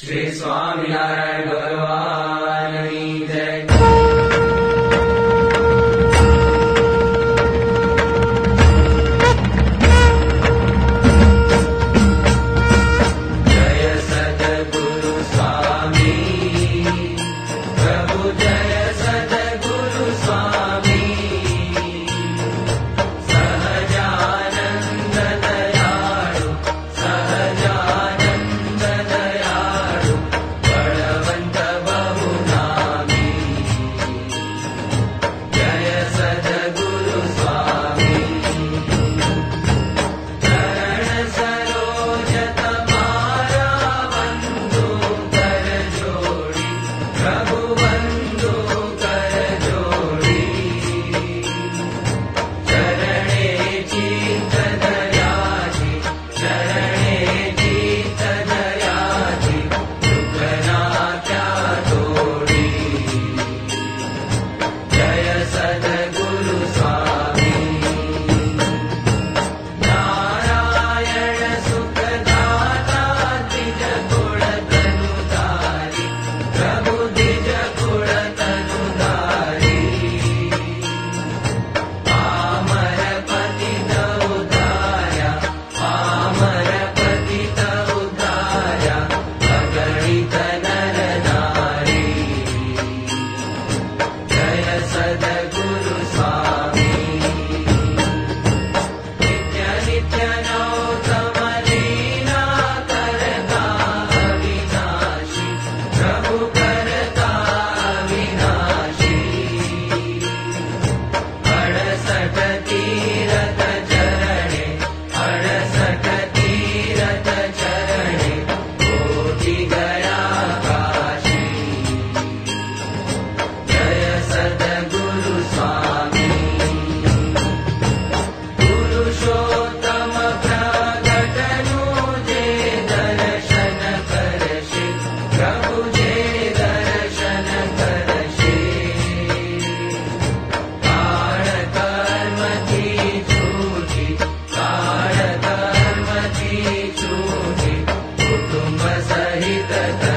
श्री स्वामीनारायण भगवान। सद सहित